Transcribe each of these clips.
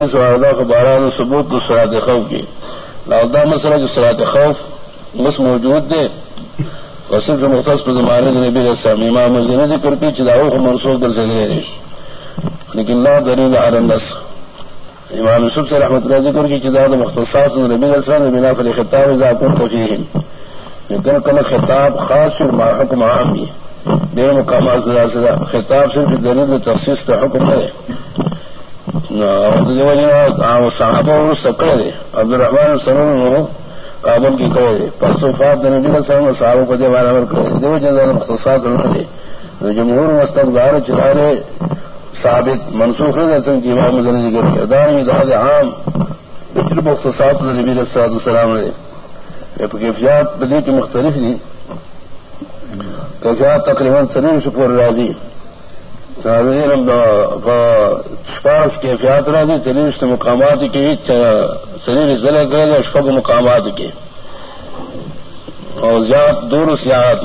بارہ ثبوت تو سرات خوف کی. لاؤدہ مسئلہ جو سرات خوف بس موجود دے. اور صرف مختص پر زمانے نبی السلام امام مزید ذکر کی چداؤ کو منسوخ در سے لے لیکن لا دلیل علی امام یوسف سے رحمت اللہ ذکر کی چدا مختصات نبی السلام نبی نافل خطاب اذا كنت فيهم لیکن کل خطاب خاص اور حکم عام بھی دیر مقامات خطاب صرف دلیل تخصیص کا حکم ہے صحابہ سکڑے دے۔ عبد الرحمان سرون کابل کی کرے دے۔ پسوفات نبی سرم صحابہ کو دے بارہ عمل کرے دیو جن مخصوصات دے جمہور مستقبار چلارے ثابت منسوخ ہے سنگ کی امام مدن ذکر کیا دار میں۔ دہاد عام بچر مخصوصات نبی السلام السلام نے کیفیات بدی کی مختلف تھی کیفیات تقریباً سلیم شکور راضی۔ سپارس کے فیات راضی چلیس مقامات کی شریر ضلع گئے اشفق مقامات کے۔ اور زیاد دور سیاحت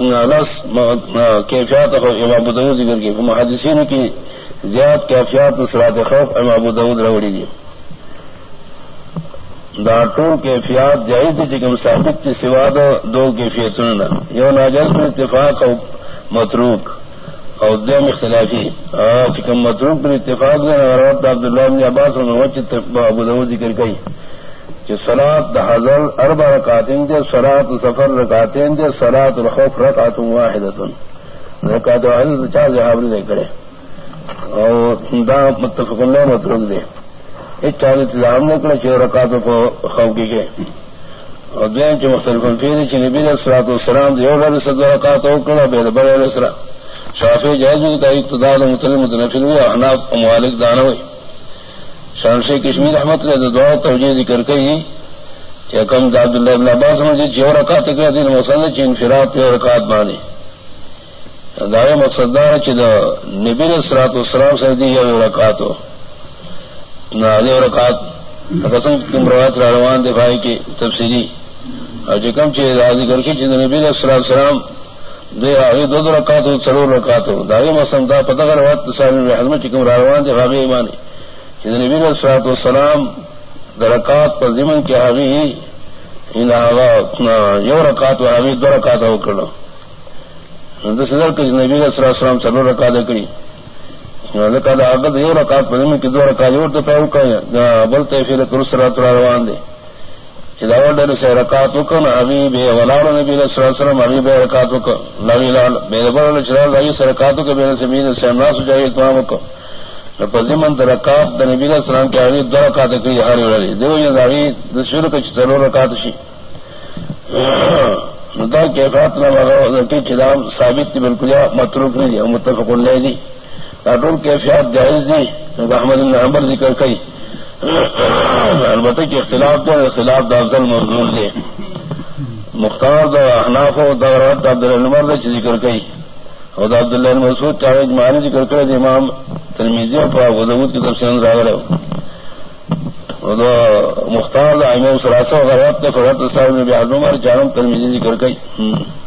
کیفیات امام دعود ذکر کی محدثین کی زیاد کیفیات سرات خوف، امام دعود روڑی دی۔ ڈاٹو کیفیات جائز تھی چکم ثابت تھی سوا دو کیفیتوں یو ناجائز میں اتفاق متروک۔ اور دیم اختلافی. چکم متروک پر اتفاق دے روت عبداللہ بن عباس ابو دعود ذکر گئی کہ سلاد دا حضر اربع رکاتین دے سلاد سفر رکاتین دے سلاد الخوف رکات واحد رکات واحد چار حابری دے کرے اور دا متفق اللہ متروک دے. ایک چار انتظام نے کرے چھ رکات خوف کی گئے. اور دین کے مختلف فیری چی نبی سرات السلام دے اور صدر رکات ہو کرا بے بڑے علیہ السلام. شافی جائز کا اقتدار متل متنفل ہوئے احناف مالک دانا ہوئے۔ شانشی کشمیر احمد نے دعا توجہ ذکر کئی کہ کم داد اللہ ابن عباس مجھے جو رکعت کر دین مسند چین فرات پہ رکعت بانی دعوے مقصد دار چ نبی سرات السلام سے دی یہ رکعت ہو۔ نہ رکعت۔ قسم کم روایت روان دفاعی کی تفصیلی۔ اور جکم چیز ذکر کی جن نبی علیہ السلام دے آگے دو دو رکھا تو چلو رکھا تو داغے موسم دا پتہ کر وقت حضمت چکم راروان دے حاغی ایمانی. نبی السلاط والسلام درکات پر زمن کے حاغی یو رکات و حاغی دو رکات ہو کرنا دس ہزار کے نبی علیہ السلام چلو رکھا دے کری آگت یو رکات پر زمن کی دو رکات یور تو پہو کا بلتے پھر کرس رات روان دے. چلاوڈر سے رکات کن ابھی بے ولاڑ نبی علیہ السلام ابھی بے رکات کو نبی لال بے بڑا چلا لائی سے رکاتوں کے میرے سے سے امراض ہو جائے تمام کو پزیمن رکات د نبی علیہ السلام کے آگے دو رکات کری ہر والی دیو یہ داغی شروع کے چلو رکات شی۔ دا کیفات نہ کی چلام ثابت تھی بالکل متروک نہیں دی متفق نہیں دی۔ ٹول کیفیات جائز دی احمد حمبر ذکر کئی۔ البتہ کہ اختلاف دو اختلاف دا افضل مضمون دے مختار دا احناف و دورات عبد النمر دے ذکر کئی۔ اور عبداللہ مسعود چاہے جمانی ذکر کرے امام ترمیزی پر ودود کی طرف سے ہو۔ مختار امام سراسا وغیرہ فرحت صاحب نے بحاد عمر جانم ترمیزی ذکر گئی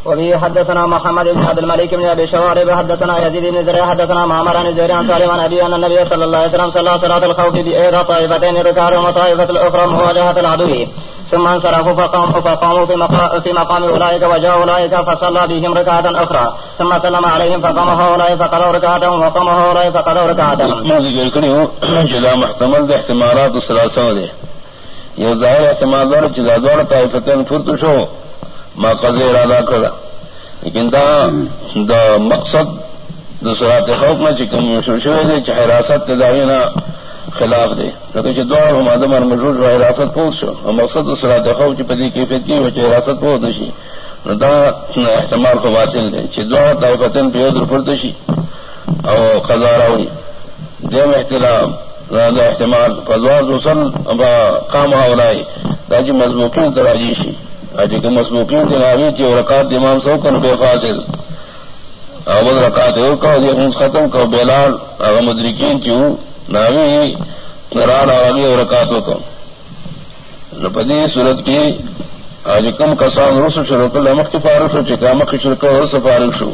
وبه حدثنا محمد بن عبد الملك بن ابي شوارب، حدثنا يزيد بن زرع، حدثنا معمر عن زهير عن سالم عن ابي ان النبي صلى الله عليه وسلم صلى صلاه الخوف باحدى طائفتين ركعه وطائفه الاخرى مواجهه العدو ثم انصرفوا فقاموا فقاموا في مقام في مقام اولئك وجاء اولئك فصلى بهم ركعه اخرى ثم سلم عليهم فقام هؤلاء فقضوا ركعه وقام هؤلاء فقضوا ركعه جدا محتمل ده احتمالات الثلاثه دي یہ ظاہر احتمال دار چیزا دوڑ طائفتين فرتشو ما قضی ارادہ کرا. لیکن دا دا مقصد، دا سرات خوف میں چکم شوشوے دے، چاہے حراست کے داغی نا خلاف دے لیکن چی دوار ہم آدم اور مجرور و حراست پوچھ شو. اور مقصد دا سرات خوف چی پدی کیفیت کی وچی حراست پوچھ دشی دا احتمال کو باطل دے چی دوار طائفتن پیودر پردشی او قضا راوی. دیم احترام دا احتمال. فضوار دوسل قام اولائی دا جی مضبوطین تراجی شی. اجی کے مسبوقین کے ناوی کی رکعت امام سو کر بے فاصل اول رکعت ہو کا یہ ختم کا بیلال اگر مدرکین کی ہوں ناوی نران اور اور رکعتوں کو. نپدی صورت کی آج کم کسان رس شروع کر لمک کی فارغ ہو چکا مکھ شروع کر رس فارغ شو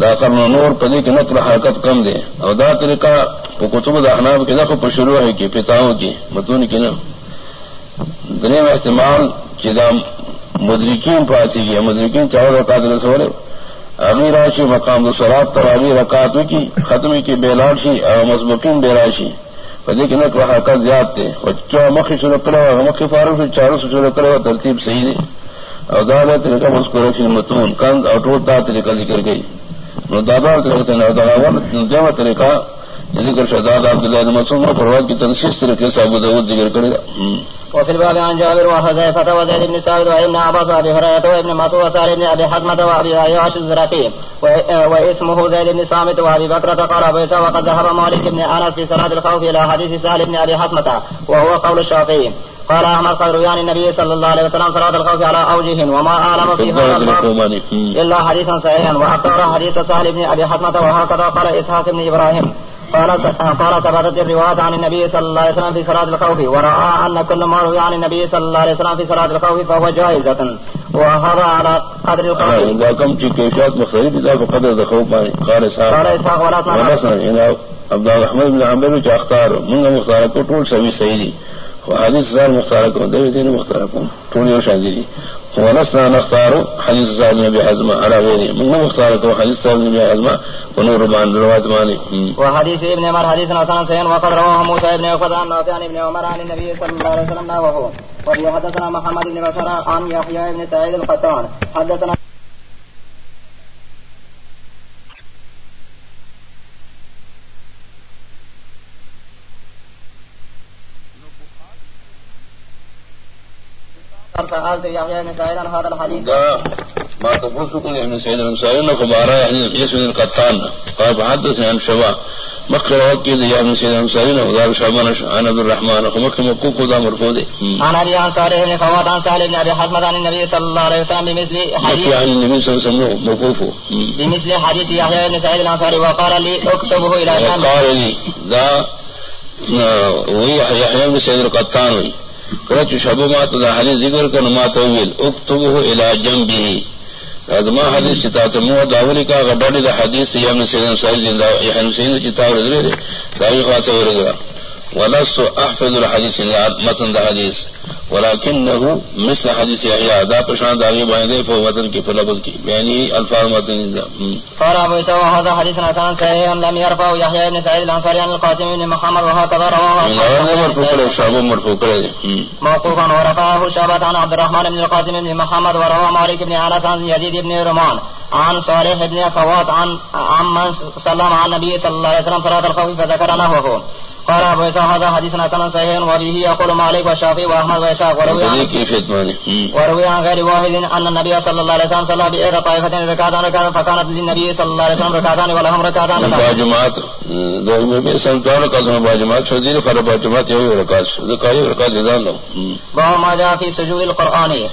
داخل نور پدی کی نقل حرکت کم دے. اور دا طریقہ وہ کتب داخناب کے نقل پر شروع ہے کہ پتاؤں کی، متون کی نا. دنیا میں احتمال چدا مدرکین پاتی گئی مدرکین چاہو رکات رسول ابھی راشی مقام دسرات پر ابھی رکات کی ختمی کی بیلاشی اور مضبوطین بیلاشی پدی کی نقل حرکت زیاد تھے۔ اور چو مکھی شروع کرے مکھی فاروق سے چاروں سے شروع کرے ترتیب صحیح نہیں اور دادا طریقہ مسکو رکھی متون کند اور ٹوٹ دا طریقہ ذکر گئی۔ دادا طریقہ طریقہ ذکر شداد عبداللہ مسعود پرواد کی تنشیش طریقے سے ابو داود ذکر کرے گا۔ وفي الباب عن جابر وحذيفة وزيد بن ثابت وابن عباس وابي هريرة وابن مسعود وسالم بن ابي حزمة وابي عياش الزرقي. واسمه زيد بن صامت وابي بكرة قال ابيت وقد ذهب مالك بن انس في صلاة الخوف الى حديث سالم بن ابي حزمة وهو قول الشافعي. قال احمد قد روي عن النبي صلى الله عليه وسلم صلاه الخوف على اوجه وما اعلم في هذا الباب الا حديثا صحيحا واختار حديث سهل بن ابي حتمه وهكذا قال اسحاق بن ابراهيم قال قال ثبتت الروايات عن النبي صلى الله عليه وسلم في صلاه الخوف وراى ان كل ما روي عن النبي صلى الله عليه وسلم في صلاه الخوف فهو جائزه وهذا على قدر الخوف اذا كم في كيفيات مختلفه اذا بقدر الخوف قال اسحاق قال اسحاق ولا اسمع عبد الرحمن بن عمرو اختار من مختار کو ټول سوي صحیح حدیث زار مختار کو دے دین مختار کو شادی ونسنا نختار على من مختار کو ونور روایت مانی. ابن عمر حسن وقد رواه موسى ابن عن نافع عن ابن عمر، عن النبي صلى الله عليه وسلم وهو. محمد بن عن يحيى بن سعيد القطان. حدثنا ما تفوسوا ابن سعيد الانصاري انه خبر يعني اسم القطان قال حدثني عن شباب مخر وكيل يا ابن سعيد الانصاري وقال شعبان عن عبد الرحمن ومخ موقوف ذا مرفوع عن ابي انصاري بن خوات عن سالم بن ابي حزمة عن النبي صلى الله عليه وسلم بمثل حديث عن النبي صلى الله عليه وسلم موقوف بمثل حديث يحيى بن سعيد الانصاري وقال لي اكتبه الى جنب قال لي ذا وهي يحيى بن سعيد القطان وي کرچ شب مات دا حدیث ذکر کر ما تویل اکتبه الى جنبه ازما حدیث چتا تمو داولی کا غډړی د حدیث یم سیدن سعید زنده یحن سید چتا ورغله دا خاصه ورغله ولست احفظ الحديث متن دا حدیث ولكنه مثل حديث يحيى دا پشان داغي باندې په وطن کې په لفظ کې یعنی الفاظ متن دا قال ابو سوا هذا حديث حسن صحيح لم يرفع يحيى بن سعيد الانصاري عن القاسم بن محمد وهكذا رواه موقوفا ورفعه شعبة عن عبد الرحمن بن القاسم بن محمد ورواه مالك بن انس عن يزيد بن رمان عن صالح بن خوات عن عمن سلم على النبي صلى الله عليه وسلم صلاة الخوف فذكر نحوه. قال ابو اسحاق هذا حديث حسن صحيح وبه يقول مالك والشافعي واحمد واسحاق وروي عن وروي عن غير واحد ان النبي صلى الله عليه وسلم صلى باحدى طائفتين ركعتان ركعتا فكانت للنبي صلى الله عليه وسلم ركعتان ولهم ركعتان. جماعت دو میں سنتان کا جماعت شدید فربا جماعت یہی رکعت رکعت رکعت وما جاء في سجود القرآن.